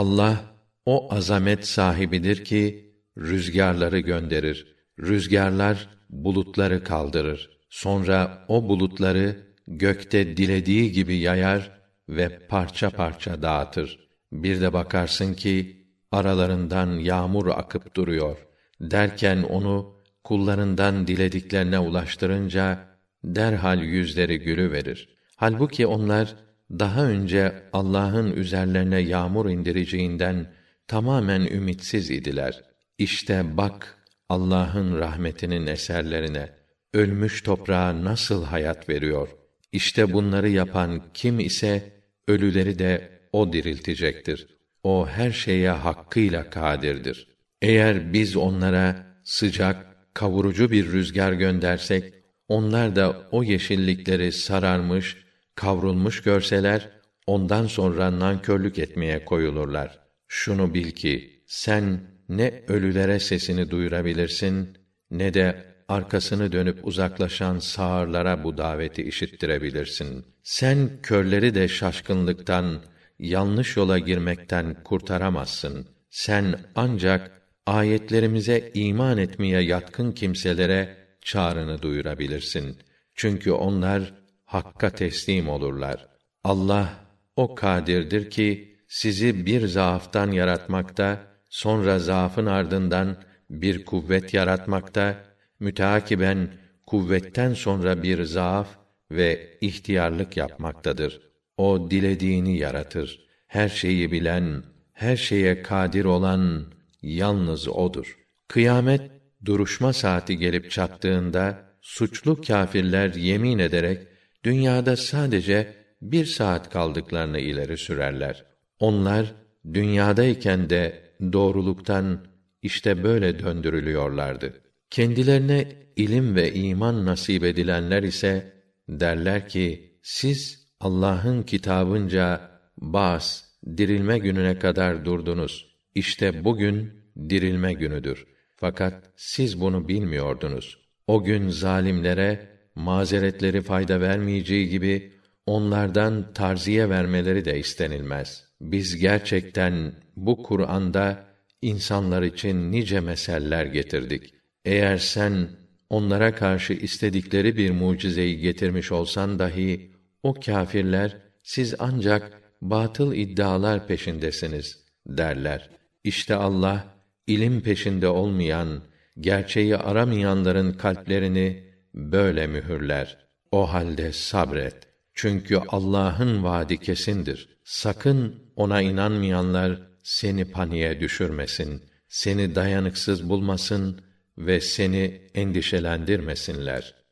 Allah o azamet sahibidir ki rüzgarları gönderir. Rüzgarlar bulutları kaldırır. Sonra o bulutları gökte dilediği gibi yayar ve parça parça dağıtır. Bir de bakarsın ki aralarından yağmur akıp duruyor. Derken onu kullarından dilediklerine ulaştırınca derhal yüzleri gülü verir. Halbuki onlar daha önce Allah'ın üzerlerine yağmur indireceğinden tamamen ümitsiz idiler. İşte bak Allah'ın rahmetinin eserlerine ölmüş toprağa nasıl hayat veriyor. İşte bunları yapan kim ise ölüleri de o diriltecektir. O her şeye hakkıyla kadirdir. Eğer biz onlara sıcak, kavurucu bir rüzgar göndersek, onlar da o yeşillikleri sararmış, kavrulmuş görseler, ondan sonra nankörlük etmeye koyulurlar. Şunu bil ki, sen ne ölülere sesini duyurabilirsin, ne de arkasını dönüp uzaklaşan sağırlara bu daveti işittirebilirsin. Sen körleri de şaşkınlıktan, yanlış yola girmekten kurtaramazsın. Sen ancak ayetlerimize iman etmeye yatkın kimselere çağrını duyurabilirsin. Çünkü onlar hakka teslim olurlar. Allah o kadirdir ki sizi bir zaaftan yaratmakta, sonra zaafın ardından bir kuvvet yaratmakta, müteakiben kuvvetten sonra bir zaaf ve ihtiyarlık yapmaktadır. O dilediğini yaratır. Her şeyi bilen, her şeye kadir olan yalnız odur. Kıyamet duruşma saati gelip çattığında suçlu kâfirler yemin ederek dünyada sadece bir saat kaldıklarını ileri sürerler. Onlar dünyadayken de doğruluktan işte böyle döndürülüyorlardı. Kendilerine ilim ve iman nasip edilenler ise derler ki siz Allah'ın kitabınca bas dirilme gününe kadar durdunuz. İşte bugün dirilme günüdür. Fakat siz bunu bilmiyordunuz. O gün zalimlere mazeretleri fayda vermeyeceği gibi onlardan tarziye vermeleri de istenilmez. Biz gerçekten bu Kur'an'da insanlar için nice meseller getirdik. Eğer sen onlara karşı istedikleri bir mucizeyi getirmiş olsan dahi o kâfirler siz ancak batıl iddialar peşindesiniz derler. İşte Allah ilim peşinde olmayan, gerçeği aramayanların kalplerini böyle mühürler. O halde sabret. Çünkü Allah'ın vaadi kesindir. Sakın ona inanmayanlar seni paniğe düşürmesin, seni dayanıksız bulmasın ve seni endişelendirmesinler.